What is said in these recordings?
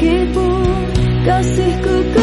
sedikit pun kasihku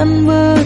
tan vỡ